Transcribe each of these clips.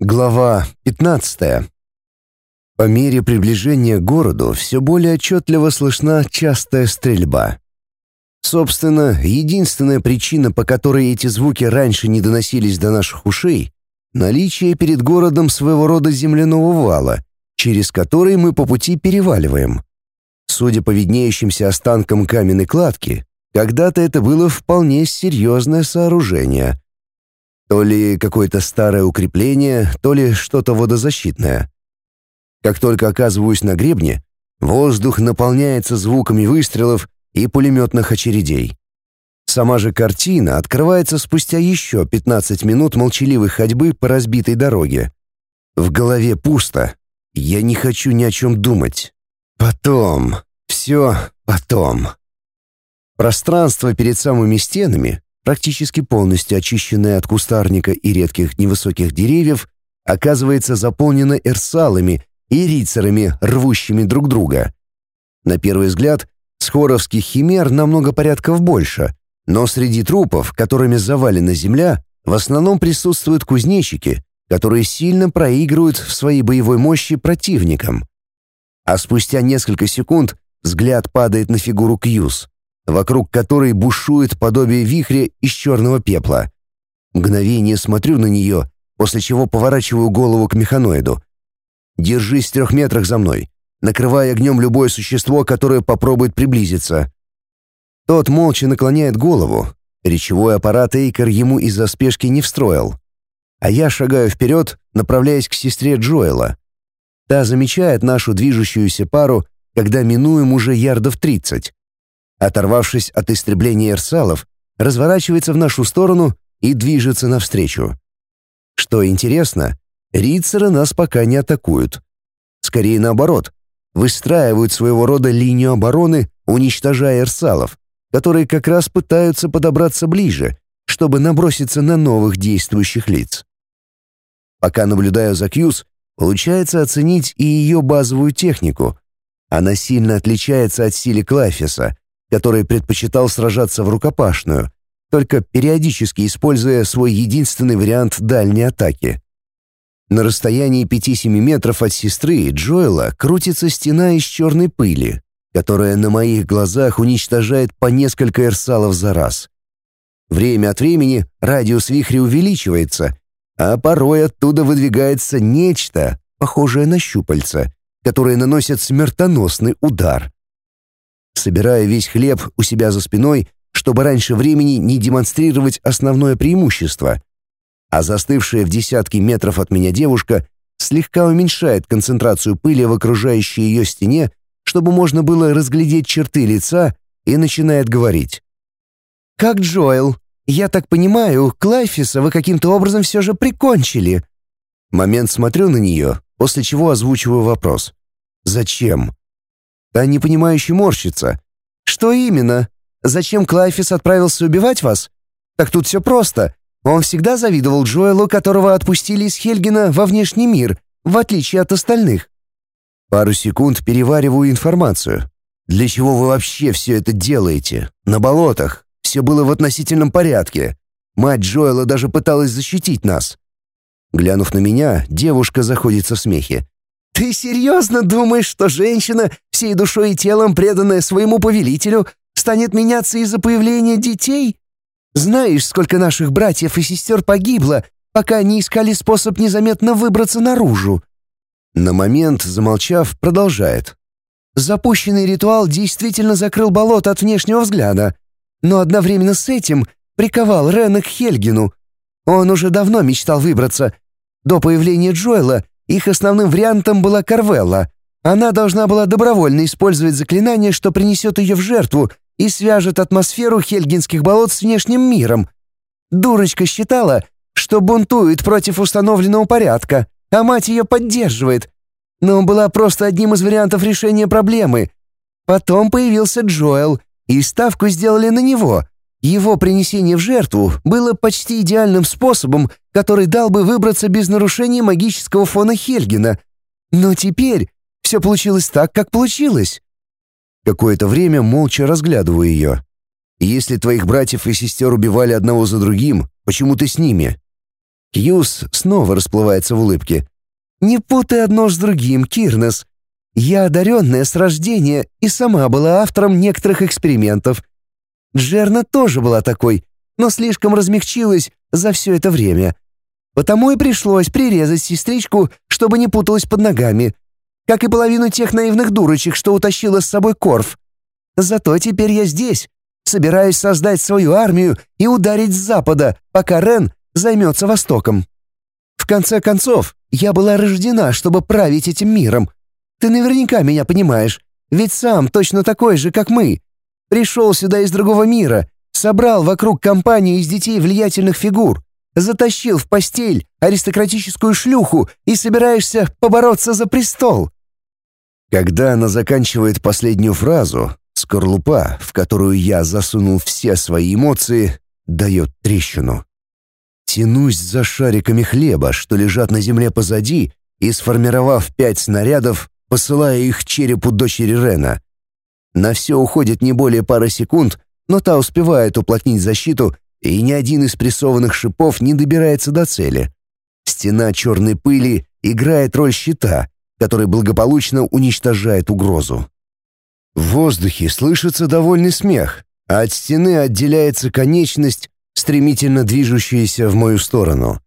Глава 15. По мере приближения к городу все более отчетливо слышна частая стрельба. Собственно, единственная причина, по которой эти звуки раньше не доносились до наших ушей — наличие перед городом своего рода земляного вала, через который мы по пути переваливаем. Судя по виднеющимся останкам каменной кладки, когда-то это было вполне серьезное сооружение — то ли какое-то старое укрепление, то ли что-то водозащитное. Как только оказываюсь на гребне, воздух наполняется звуками выстрелов и пулеметных очередей. Сама же картина открывается спустя еще 15 минут молчаливой ходьбы по разбитой дороге. В голове пусто. Я не хочу ни о чем думать. Потом. Все потом. Пространство перед самыми стенами практически полностью очищенная от кустарника и редких невысоких деревьев, оказывается заполнена эрсалами и рицарами, рвущими друг друга. На первый взгляд, схоровских химер намного порядков больше, но среди трупов, которыми завалена земля, в основном присутствуют кузнечики, которые сильно проигрывают в своей боевой мощи противникам. А спустя несколько секунд взгляд падает на фигуру Кьюз вокруг которой бушует подобие вихря из черного пепла. Мгновение смотрю на нее, после чего поворачиваю голову к механоиду. «Держись в трех метрах за мной, накрывая огнем любое существо, которое попробует приблизиться». Тот молча наклоняет голову. Речевой аппарат Эйкер ему из-за спешки не встроил. А я шагаю вперед, направляясь к сестре Джоэла. Та замечает нашу движущуюся пару, когда минуем уже ярдов тридцать оторвавшись от истребления эрсалов, разворачивается в нашу сторону и движется навстречу. Что интересно, рицеры нас пока не атакуют. Скорее наоборот, выстраивают своего рода линию обороны, уничтожая эрсалов, которые как раз пытаются подобраться ближе, чтобы наброситься на новых действующих лиц. Пока наблюдаю за Кьюз, получается оценить и ее базовую технику. Она сильно отличается от силы Клафиса, который предпочитал сражаться в рукопашную, только периодически используя свой единственный вариант дальней атаки. На расстоянии 5-7 метров от сестры Джоэла крутится стена из черной пыли, которая на моих глазах уничтожает по несколько эрсалов за раз. Время от времени радиус вихря увеличивается, а порой оттуда выдвигается нечто, похожее на щупальца, которое наносит смертоносный удар собирая весь хлеб у себя за спиной, чтобы раньше времени не демонстрировать основное преимущество. А застывшая в десятки метров от меня девушка слегка уменьшает концентрацию пыли в окружающей ее стене, чтобы можно было разглядеть черты лица, и начинает говорить. «Как Джоэл? Я так понимаю, Клайфиса вы каким-то образом все же прикончили». Момент смотрю на нее, после чего озвучиваю вопрос. «Зачем?» Та непонимающе морщится. «Что именно? Зачем Клайфис отправился убивать вас? Так тут все просто. Он всегда завидовал Джоэлу, которого отпустили из Хельгена во внешний мир, в отличие от остальных». Пару секунд перевариваю информацию. «Для чего вы вообще все это делаете? На болотах. Все было в относительном порядке. Мать Джоэла даже пыталась защитить нас». Глянув на меня, девушка заходится в смехе. «Ты серьезно думаешь, что женщина, всей душой и телом преданная своему повелителю, станет меняться из-за появления детей? Знаешь, сколько наших братьев и сестер погибло, пока они искали способ незаметно выбраться наружу?» На момент, замолчав, продолжает. Запущенный ритуал действительно закрыл болото от внешнего взгляда, но одновременно с этим приковал Рена к Хельгину. Он уже давно мечтал выбраться. До появления Джоэла их основным вариантом была Карвелла. Она должна была добровольно использовать заклинание, что принесет ее в жертву и свяжет атмосферу Хельгинских болот с внешним миром. Дурочка считала, что бунтует против установленного порядка, а мать ее поддерживает. Но была просто одним из вариантов решения проблемы. Потом появился Джоэл, и ставку сделали на него — его принесение в жертву было почти идеальным способом, который дал бы выбраться без нарушения магического фона Хельгена. Но теперь все получилось так, как получилось. Какое-то время молча разглядываю ее. Если твоих братьев и сестер убивали одного за другим, почему ты с ними? Кьюс снова расплывается в улыбке. «Не путай одно с другим, Кирнес. Я одаренная с рождения и сама была автором некоторых экспериментов. Джерна тоже была такой, но слишком размягчилась за все это время. Потому и пришлось прирезать сестричку, чтобы не путалась под ногами, как и половину тех наивных дурочек, что утащила с собой Корф. Зато теперь я здесь, собираюсь создать свою армию и ударить с запада, пока Рен займется Востоком. В конце концов, я была рождена, чтобы править этим миром. Ты наверняка меня понимаешь, ведь сам точно такой же, как мы. Пришел сюда из другого мира, собрал вокруг компанию из детей влиятельных фигур, затащил в постель аристократическую шлюху и собираешься побороться за престол». Когда она заканчивает последнюю фразу, скорлупа, в которую я засунул все свои эмоции, дает трещину. Тянусь за шариками хлеба, что лежат на земле позади, и, сформировав пять снарядов, посылаю их черепу дочери Рена. На все уходит не более пары секунд, но та успевает уплотнить защиту, и ни один из прессованных шипов не добирается до цели. Стена черной пыли играет роль щита, который благополучно уничтожает угрозу. В воздухе слышится довольный смех, а от стены отделяется конечность, стремительно движущаяся в мою сторону.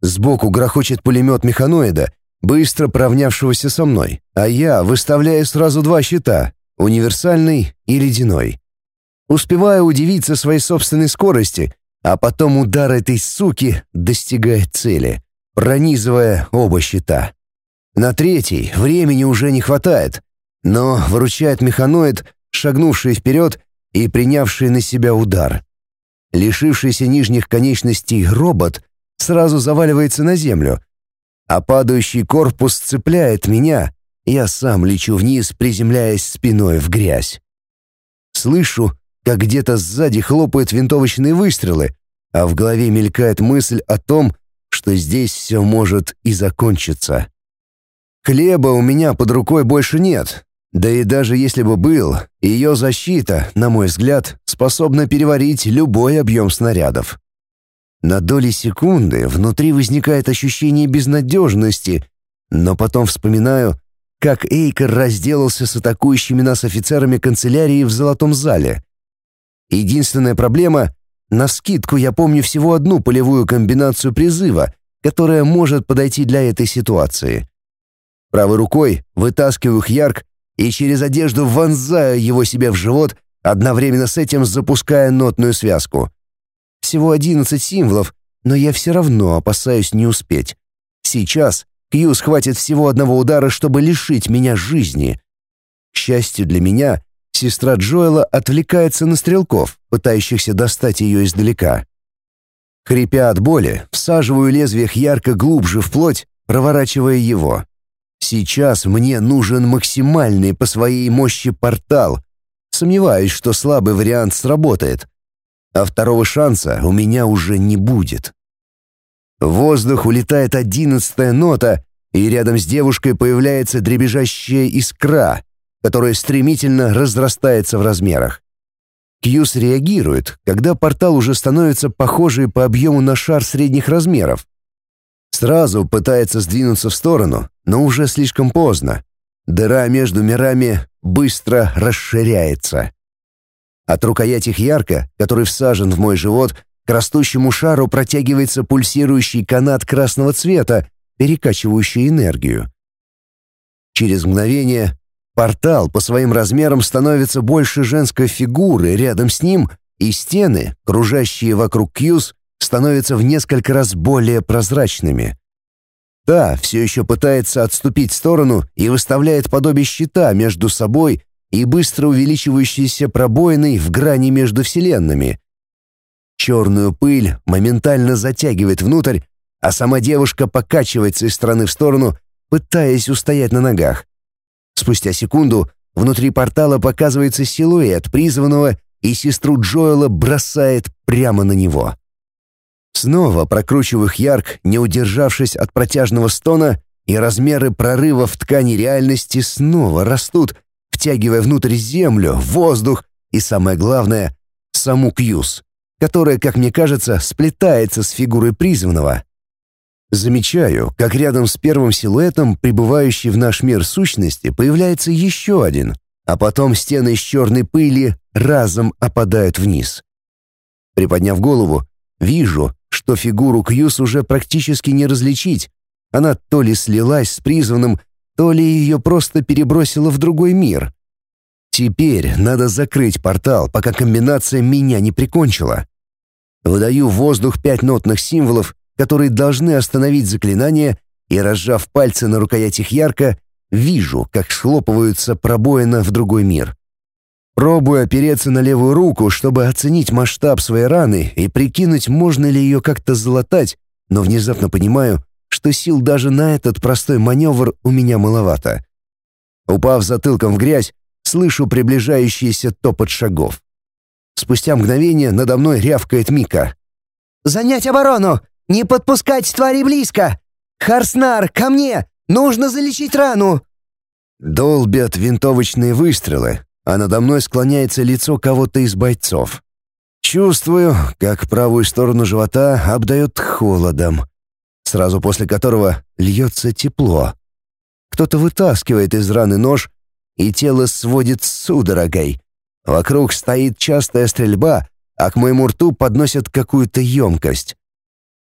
Сбоку грохочет пулемет механоида, быстро поравнявшегося со мной, а я выставляю сразу два щита — универсальный и ледяной. Успеваю удивиться своей собственной скорости, а потом удар этой суки достигает цели, пронизывая оба щита. На третий времени уже не хватает, но выручает механоид, шагнувший вперед и принявший на себя удар. Лишившийся нижних конечностей робот сразу заваливается на землю, а падающий корпус цепляет меня, я сам лечу вниз, приземляясь спиной в грязь. Слышу, как где-то сзади хлопают винтовочные выстрелы, а в голове мелькает мысль о том, что здесь все может и закончиться. Хлеба у меня под рукой больше нет, да и даже если бы был, ее защита, на мой взгляд, способна переварить любой объем снарядов. На доли секунды внутри возникает ощущение безнадежности, но потом вспоминаю, как Эйкер разделался с атакующими нас офицерами канцелярии в Золотом зале. Единственная проблема — на скидку я помню всего одну полевую комбинацию призыва, которая может подойти для этой ситуации. Правой рукой вытаскиваю Хьярк и через одежду вонзаю его себе в живот, одновременно с этим запуская нотную связку. Всего одиннадцать символов, но я все равно опасаюсь не успеть. Сейчас Кью схватит всего одного удара, чтобы лишить меня жизни. К счастью для меня, сестра Джоэла отвлекается на стрелков, пытающихся достать ее издалека. Хрипя от боли, всаживаю лезвие ярко глубже в плоть, проворачивая его. Сейчас мне нужен максимальный по своей мощи портал. Сомневаюсь, что слабый вариант сработает. А второго шанса у меня уже не будет. В воздух улетает одиннадцатая нота, и рядом с девушкой появляется дребезжащая искра, которая стремительно разрастается в размерах. Кьюс реагирует, когда портал уже становится похожий по объему на шар средних размеров. Сразу пытается сдвинуться в сторону, но уже слишком поздно. Дыра между мирами быстро расширяется. От рукояти ярко, который всажен в мой живот, к растущему шару протягивается пульсирующий канат красного цвета, перекачивающий энергию. Через мгновение портал по своим размерам становится больше женской фигуры, рядом с ним и стены, кружащие вокруг Кьюз, становятся в несколько раз более прозрачными. Та все еще пытается отступить в сторону и выставляет подобие щита между собой и быстро увеличивающейся пробоиной в грани между вселенными. Черную пыль моментально затягивает внутрь, а сама девушка покачивается из стороны в сторону, пытаясь устоять на ногах. Спустя секунду внутри портала показывается силуэт призванного, и сестру Джоэла бросает прямо на него. Снова прокручиваю Хьярк, не удержавшись от протяжного стона, и размеры прорыва в ткани реальности снова растут, втягивая внутрь землю, воздух и, самое главное, саму Кьюз, которая, как мне кажется, сплетается с фигурой призванного, Замечаю, как рядом с первым силуэтом, прибывающей в наш мир сущности, появляется еще один, а потом стены из черной пыли разом опадают вниз. Приподняв голову, вижу, что фигуру Кьюс уже практически не различить. Она то ли слилась с призванным, то ли ее просто перебросило в другой мир. Теперь надо закрыть портал, пока комбинация меня не прикончила. Выдаю в воздух пять нотных символов, которые должны остановить заклинание, и, разжав пальцы на рукоятях ярко, вижу, как схлопываются пробоина в другой мир. Пробую опереться на левую руку, чтобы оценить масштаб своей раны и прикинуть, можно ли ее как-то залатать, но внезапно понимаю, что сил даже на этот простой маневр у меня маловато. Упав затылком в грязь, слышу приближающийся топот шагов. Спустя мгновение надо мной рявкает Мика. «Занять оборону! Не подпускать твари близко! Харснар, ко мне! Нужно залечить рану!» Долбят винтовочные выстрелы, а надо мной склоняется лицо кого-то из бойцов. Чувствую, как правую сторону живота обдает холодом, сразу после которого льется тепло. Кто-то вытаскивает из раны нож, и тело сводит судорогой. Вокруг стоит частая стрельба, а к моему рту подносят какую-то емкость.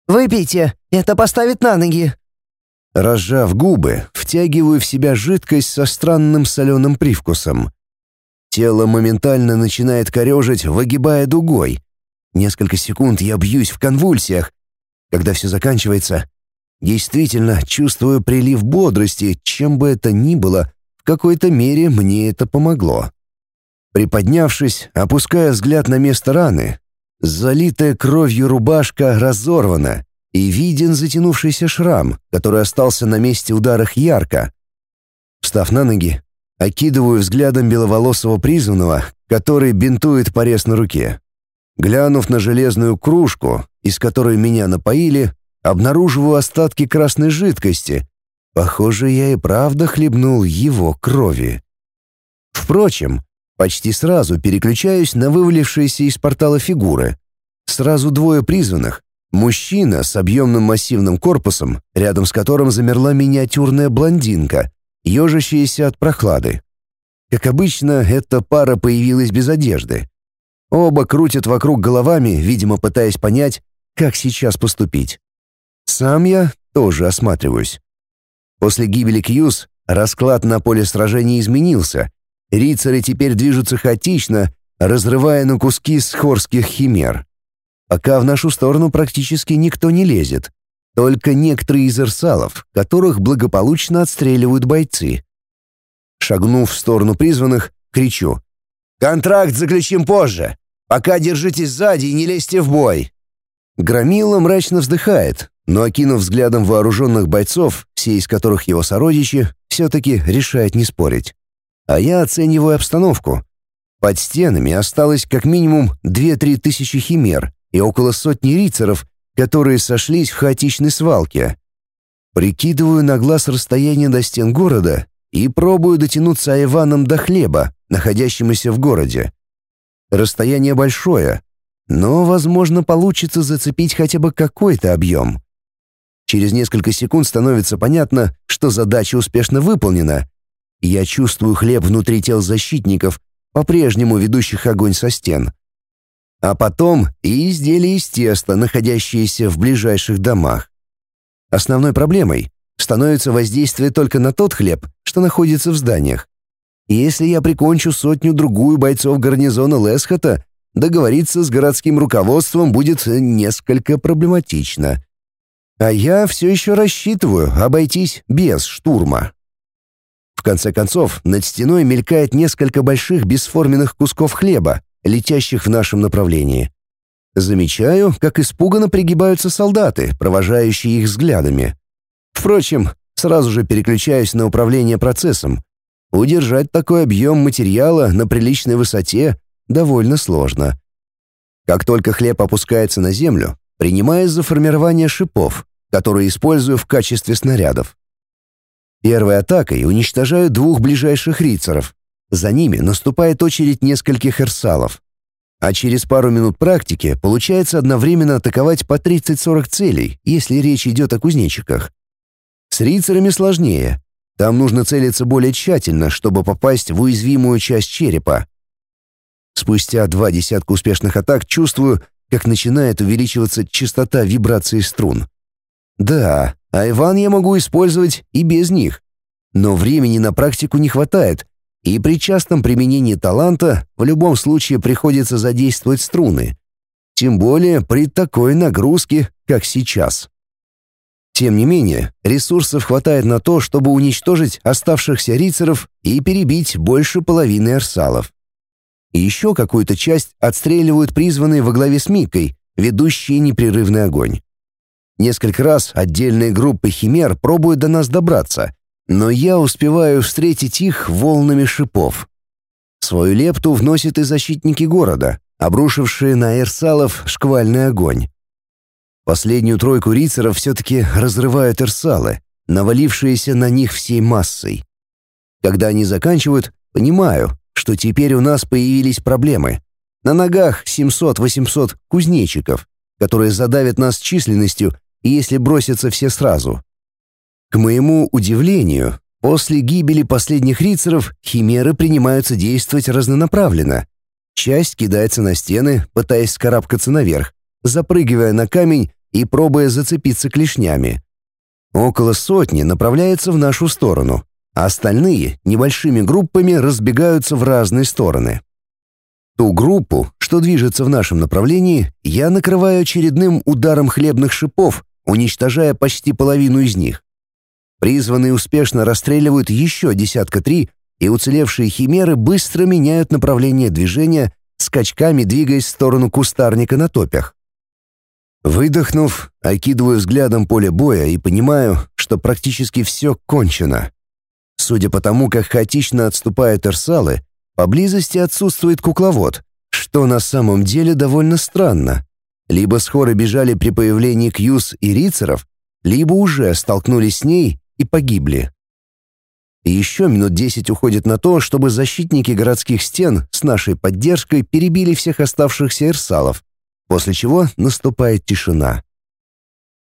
«Выпейте, это поставит на ноги». Разжав губы, втягиваю в себя жидкость со странным соленым привкусом. Тело моментально начинает корежить, выгибая дугой. Несколько секунд я бьюсь в конвульсиях. Когда все заканчивается, действительно чувствую прилив бодрости, чем бы это ни было, в какой-то мере мне это помогло. Приподнявшись, опуская взгляд на место раны, залитая кровью рубашка разорвана, и виден затянувшийся шрам, который остался на месте ударах ярко. Встав на ноги, окидываю взглядом беловолосого призванного, который бинтует порез на руке. Глянув на железную кружку, из которой меня напоили, обнаруживаю остатки красной жидкости. Похоже, я и правда хлебнул его крови. Впрочем, Почти сразу переключаюсь на вывалившиеся из портала фигуры. Сразу двое призванных. Мужчина с объемным массивным корпусом, рядом с которым замерла миниатюрная блондинка, ежащаяся от прохлады. Как обычно, эта пара появилась без одежды. Оба крутят вокруг головами, видимо, пытаясь понять, как сейчас поступить. Сам я тоже осматриваюсь. После гибели Кьюз расклад на поле сражения изменился, Рицари теперь движутся хаотично, разрывая на куски схорских химер. Пока в нашу сторону практически никто не лезет. Только некоторые из эрсалов, которых благополучно отстреливают бойцы. Шагнув в сторону призванных, кричу. «Контракт заключим позже! Пока держитесь сзади и не лезьте в бой!» Громила мрачно вздыхает, но, окинув взглядом вооруженных бойцов, все из которых его сородичи, все-таки решает не спорить а я оцениваю обстановку. Под стенами осталось как минимум 2-3 тысячи химер и около сотни рицаров, которые сошлись в хаотичной свалке. Прикидываю на глаз расстояние до стен города и пробую дотянуться Айваном до хлеба, находящемуся в городе. Расстояние большое, но, возможно, получится зацепить хотя бы какой-то объем. Через несколько секунд становится понятно, что задача успешно выполнена, я чувствую хлеб внутри тел защитников, по-прежнему ведущих огонь со стен. А потом и изделия из теста, находящиеся в ближайших домах. Основной проблемой становится воздействие только на тот хлеб, что находится в зданиях. если я прикончу сотню-другую бойцов гарнизона Лесхота, договориться с городским руководством будет несколько проблематично. А я все еще рассчитываю обойтись без штурма. В конце концов, над стеной мелькает несколько больших бесформенных кусков хлеба, летящих в нашем направлении. Замечаю, как испуганно пригибаются солдаты, провожающие их взглядами. Впрочем, сразу же переключаюсь на управление процессом. Удержать такой объем материала на приличной высоте довольно сложно. Как только хлеб опускается на землю, принимаюсь за формирование шипов, которые использую в качестве снарядов. Первой атакой уничтожают двух ближайших рицаров. За ними наступает очередь нескольких эрсалов. А через пару минут практики получается одновременно атаковать по 30-40 целей, если речь идет о кузнечиках. С рицарами сложнее. Там нужно целиться более тщательно, чтобы попасть в уязвимую часть черепа. Спустя два десятка успешных атак чувствую, как начинает увеличиваться частота вибрации струн. Да, а Иван я могу использовать и без них. Но времени на практику не хватает, и при частом применении таланта в любом случае приходится задействовать струны. Тем более при такой нагрузке, как сейчас. Тем не менее, ресурсов хватает на то, чтобы уничтожить оставшихся рицаров и перебить больше половины арсалов. И еще какую-то часть отстреливают призванные во главе с Микой, ведущие непрерывный огонь. Несколько раз отдельные группы химер пробуют до нас добраться, но я успеваю встретить их волнами шипов. Свою лепту вносят и защитники города, обрушившие на Эрсалов шквальный огонь. Последнюю тройку рицаров все-таки разрывают Эрсалы, навалившиеся на них всей массой. Когда они заканчивают, понимаю, что теперь у нас появились проблемы. На ногах 700-800 кузнечиков, которые задавят нас численностью, если бросятся все сразу. К моему удивлению, после гибели последних рицаров химеры принимаются действовать разнонаправленно. Часть кидается на стены, пытаясь скарабкаться наверх, запрыгивая на камень и пробуя зацепиться клешнями. Около сотни направляется в нашу сторону, а остальные небольшими группами разбегаются в разные стороны. Ту группу, что движется в нашем направлении, я накрываю очередным ударом хлебных шипов, уничтожая почти половину из них. Призванные успешно расстреливают еще десятка три, и уцелевшие химеры быстро меняют направление движения, скачками двигаясь в сторону кустарника на топях. Выдохнув, окидываю взглядом поле боя и понимаю, что практически все кончено. Судя по тому, как хаотично отступают эрсалы, поблизости отсутствует кукловод, что на самом деле довольно странно. Либо скоро бежали при появлении Кьюз и Рицеров, либо уже столкнулись с ней и погибли. И еще минут десять уходит на то, чтобы защитники городских стен с нашей поддержкой перебили всех оставшихся эрсалов, после чего наступает тишина.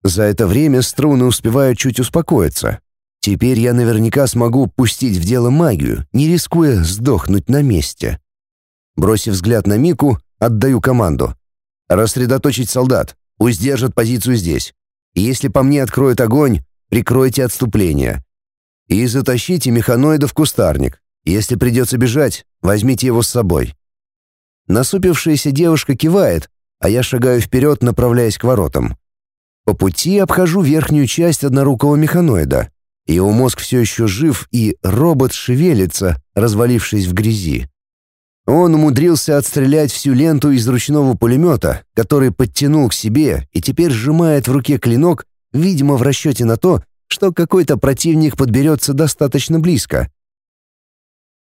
За это время струны успевают чуть успокоиться. Теперь я наверняка смогу пустить в дело магию, не рискуя сдохнуть на месте. Бросив взгляд на Мику, отдаю команду. «Рассредоточить солдат, пусть держат позицию здесь. Если по мне откроют огонь, прикройте отступление. И затащите механоида в кустарник. Если придется бежать, возьмите его с собой». Насупившаяся девушка кивает, а я шагаю вперед, направляясь к воротам. По пути обхожу верхнюю часть однорукого механоида. Его мозг все еще жив, и робот шевелится, развалившись в грязи. Он умудрился отстрелять всю ленту из ручного пулемета, который подтянул к себе и теперь сжимает в руке клинок, видимо, в расчете на то, что какой-то противник подберется достаточно близко.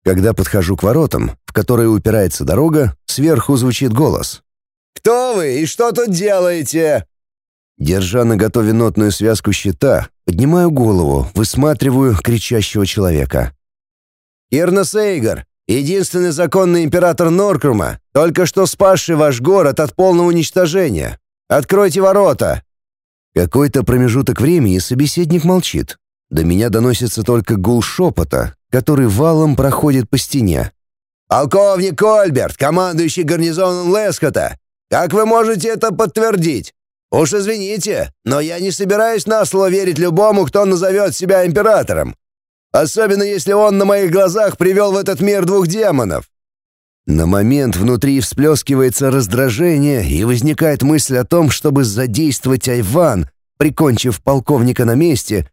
Когда подхожу к воротам, в которые упирается дорога, сверху звучит голос. «Кто вы и что тут делаете?» Держа на готове нотную связку щита, поднимаю голову, высматриваю кричащего человека. «Ирнос Эйгор, единственный законный император Норкрума, только что спасший ваш город от полного уничтожения. Откройте ворота!» Какой-то промежуток времени собеседник молчит. До меня доносится только гул шепота, который валом проходит по стене. «Полковник Ольберт, командующий гарнизоном Лескота, как вы можете это подтвердить? Уж извините, но я не собираюсь на слово верить любому, кто назовет себя императором. Особенно если он на моих глазах привел в этот мир двух демонов. На момент внутри всплескивается раздражение и возникает мысль о том, чтобы задействовать Айван, прикончив полковника на месте.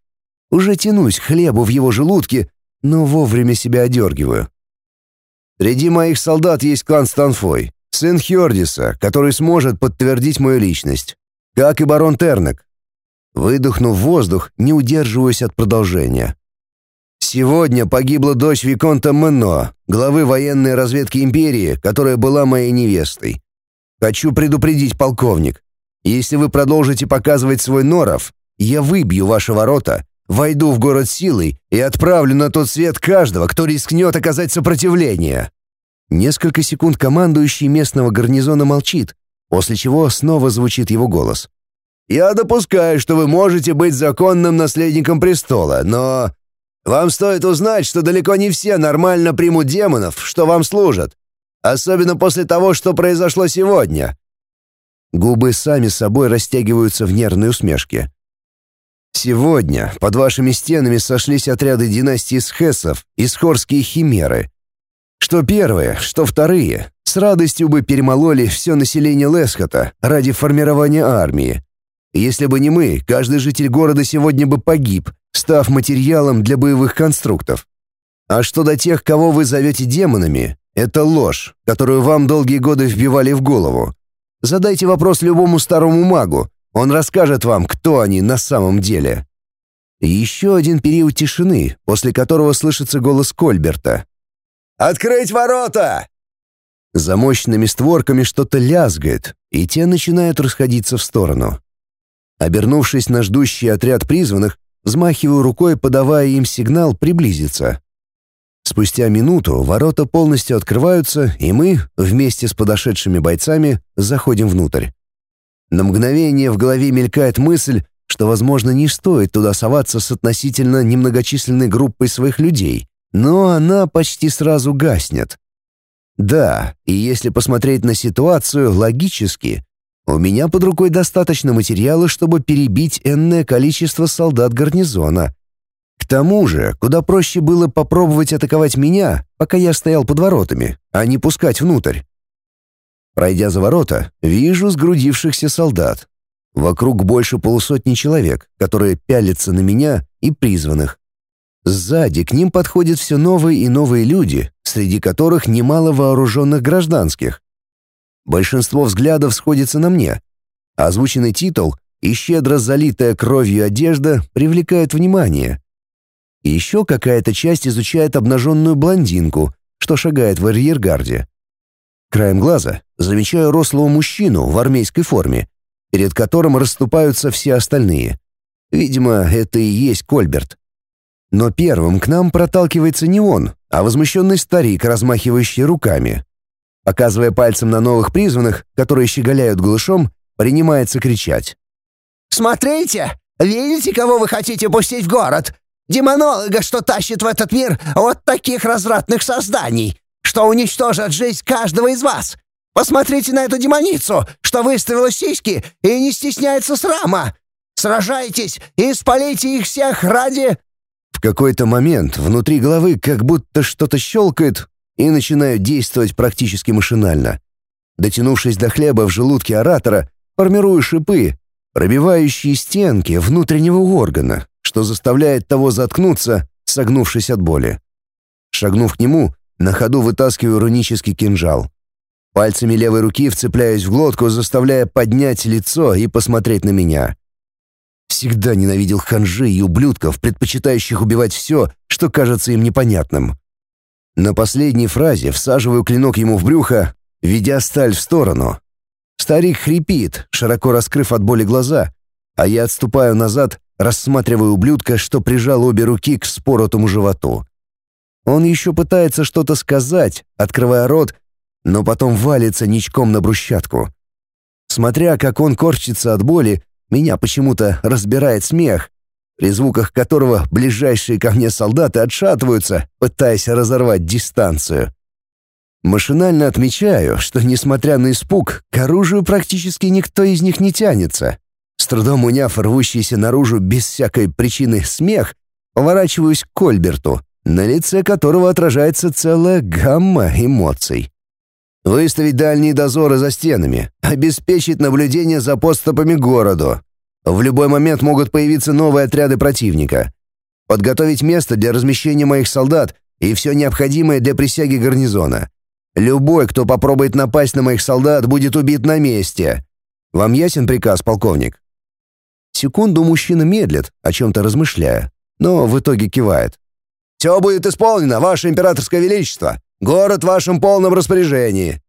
Уже тянусь к хлебу в его желудке, но вовремя себя одергиваю. Среди моих солдат есть клан Станфой, сын Хьордиса, который сможет подтвердить мою личность, как и барон Тернек. Выдохнув воздух, не удерживаюсь от продолжения. Сегодня погибла дочь Виконта Мено, главы военной разведки империи, которая была моей невестой. Хочу предупредить, полковник. Если вы продолжите показывать свой норов, я выбью ваши ворота, войду в город силой и отправлю на тот свет каждого, кто рискнет оказать сопротивление. Несколько секунд командующий местного гарнизона молчит, после чего снова звучит его голос. «Я допускаю, что вы можете быть законным наследником престола, но вам стоит узнать, что далеко не все нормально примут демонов, что вам служат. Особенно после того, что произошло сегодня». Губы сами собой растягиваются в нервной усмешке. «Сегодня под вашими стенами сошлись отряды династии Схесов и Схорские химеры. Что первые, что вторые, с радостью бы перемололи все население Лесхота ради формирования армии. Если бы не мы, каждый житель города сегодня бы погиб, став материалом для боевых конструктов. А что до тех, кого вы зовете демонами, это ложь, которую вам долгие годы вбивали в голову. Задайте вопрос любому старому магу, он расскажет вам, кто они на самом деле. Еще один период тишины, после которого слышится голос Кольберта. «Открыть ворота!» За мощными створками что-то лязгает, и те начинают расходиться в сторону. Обернувшись на ждущий отряд призванных, взмахиваю рукой, подавая им сигнал приблизиться. Спустя минуту ворота полностью открываются, и мы, вместе с подошедшими бойцами, заходим внутрь. На мгновение в голове мелькает мысль, что, возможно, не стоит туда соваться с относительно немногочисленной группой своих людей, но она почти сразу гаснет. Да, и если посмотреть на ситуацию логически, у меня под рукой достаточно материала, чтобы перебить энное количество солдат гарнизона. К тому же, куда проще было попробовать атаковать меня, пока я стоял под воротами, а не пускать внутрь. Пройдя за ворота, вижу сгрудившихся солдат. Вокруг больше полусотни человек, которые пялятся на меня и призванных. Сзади к ним подходят все новые и новые люди, среди которых немало вооруженных гражданских. Большинство взглядов сходится на мне. Озвученный титул и щедро залитая кровью одежда привлекают внимание. Еще какая-то часть изучает обнаженную блондинку, что шагает в арьергарде. Краем глаза замечаю рослого мужчину в армейской форме, перед которым расступаются все остальные. Видимо, это и есть Кольберт. Но первым к нам проталкивается не он, а возмущенный старик, размахивающий руками. Показывая пальцем на новых призванных, которые щеголяют глушом, принимается кричать. «Смотрите! Видите, кого вы хотите пустить в город? Демонолога, что тащит в этот мир вот таких развратных созданий, что уничтожат жизнь каждого из вас! Посмотрите на эту демоницу, что выставила сиськи и не стесняется срама! Сражайтесь и спалите их всех ради...» В какой-то момент внутри головы как будто что-то щелкает и начинаю действовать практически машинально. Дотянувшись до хлеба в желудке оратора, формирую шипы, пробивающие стенки внутреннего органа, что заставляет того заткнуться, согнувшись от боли. Шагнув к нему, на ходу вытаскиваю рунический кинжал. Пальцами левой руки вцепляюсь в глотку, заставляя поднять лицо и посмотреть на меня. Всегда ненавидел ханжей и ублюдков, предпочитающих убивать все, что кажется им непонятным. На последней фразе всаживаю клинок ему в брюхо, ведя сталь в сторону. Старик хрипит, широко раскрыв от боли глаза, а я отступаю назад, рассматривая ублюдка, что прижал обе руки к споротому животу. Он еще пытается что-то сказать, открывая рот, но потом валится ничком на брусчатку. Смотря как он корчится от боли, меня почему-то разбирает смех, при звуках которого ближайшие ко мне солдаты отшатываются, пытаясь разорвать дистанцию. Машинально отмечаю, что, несмотря на испуг, к оружию практически никто из них не тянется. С трудом уняв рвущийся наружу без всякой причины смех, поворачиваюсь к Кольберту, на лице которого отражается целая гамма эмоций. Выставить дальние дозоры за стенами, обеспечить наблюдение за подступами к городу. В любой момент могут появиться новые отряды противника. Подготовить место для размещения моих солдат и все необходимое для присяги гарнизона. Любой, кто попробует напасть на моих солдат, будет убит на месте. Вам ясен приказ, полковник?» Секунду мужчина медлит, о чем-то размышляя, но в итоге кивает. Все будет исполнено, ваше императорское величество. Город в вашем полном распоряжении».